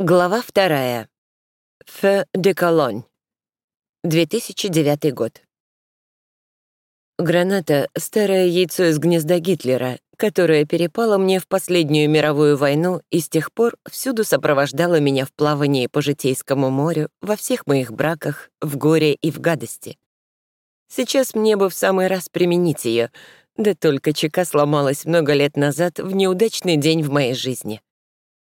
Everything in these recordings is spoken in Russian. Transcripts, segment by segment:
Глава вторая. Фе де Колонь. 2009 год. Граната — старое яйцо из гнезда Гитлера, которое перепало мне в последнюю мировую войну и с тех пор всюду сопровождало меня в плавании по Житейскому морю, во всех моих браках, в горе и в гадости. Сейчас мне бы в самый раз применить ее, да только чека сломалась много лет назад в неудачный день в моей жизни.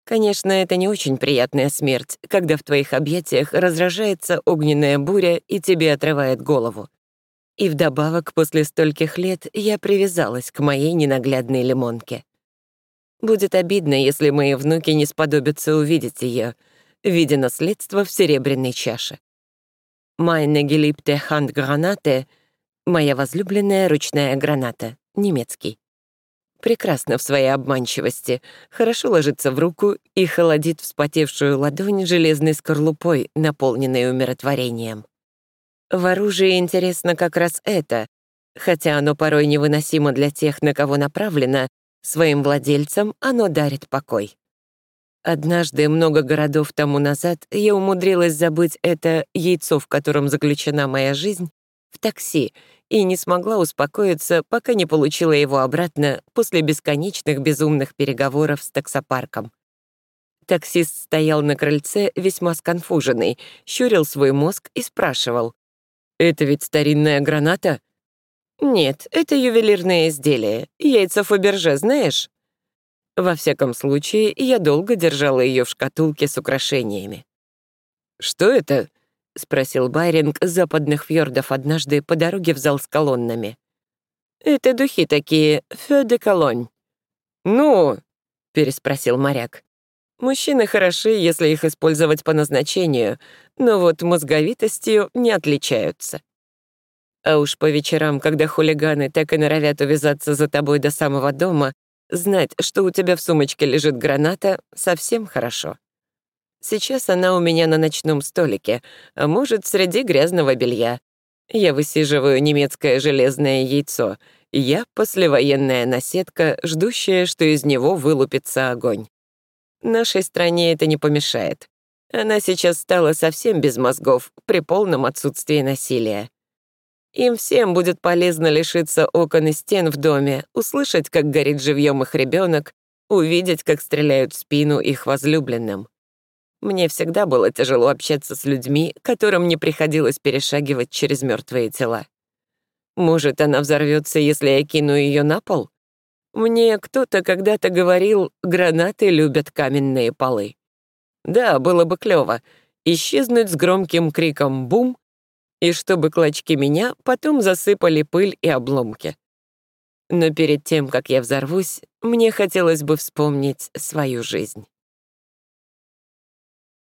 Конечно, это не очень приятная смерть, когда в твоих объятиях разражается огненная буря и тебе отрывает голову. И вдобавок, после стольких лет я привязалась к моей ненаглядной лимонке. Будет обидно, если мои внуки не сподобятся увидеть ее, видя наследство в серебряной чаше. «Meine geliebte Handgranate» — моя возлюбленная ручная граната, немецкий прекрасно в своей обманчивости, хорошо ложится в руку и холодит вспотевшую ладонь железной скорлупой, наполненной умиротворением. В оружии интересно как раз это, хотя оно порой невыносимо для тех, на кого направлено, своим владельцам оно дарит покой. Однажды, много городов тому назад, я умудрилась забыть это яйцо, в котором заключена моя жизнь, в такси и не смогла успокоиться, пока не получила его обратно после бесконечных безумных переговоров с таксопарком. Таксист стоял на крыльце весьма сконфуженный, щурил свой мозг и спрашивал. «Это ведь старинная граната?» «Нет, это ювелирное изделие. Яйца Фаберже знаешь?» Во всяком случае, я долго держала ее в шкатулке с украшениями. «Что это?» — спросил Байринг западных фьордов однажды по дороге в зал с колоннами. «Это духи такие, фё де колонь». «Ну?» — переспросил моряк. «Мужчины хороши, если их использовать по назначению, но вот мозговитостью не отличаются. А уж по вечерам, когда хулиганы так и норовят увязаться за тобой до самого дома, знать, что у тебя в сумочке лежит граната, совсем хорошо». Сейчас она у меня на ночном столике, а может, среди грязного белья. Я высиживаю немецкое железное яйцо. Я послевоенная наседка, ждущая, что из него вылупится огонь. Нашей стране это не помешает. Она сейчас стала совсем без мозгов, при полном отсутствии насилия. Им всем будет полезно лишиться окон и стен в доме, услышать, как горит живьем их ребенок, увидеть, как стреляют в спину их возлюбленным. Мне всегда было тяжело общаться с людьми, которым не приходилось перешагивать через мертвые тела. Может, она взорвется, если я кину ее на пол? Мне кто-то когда-то говорил, гранаты любят каменные полы. Да, было бы клево. Исчезнуть с громким криком «бум», и чтобы клочки меня потом засыпали пыль и обломки. Но перед тем, как я взорвусь, мне хотелось бы вспомнить свою жизнь.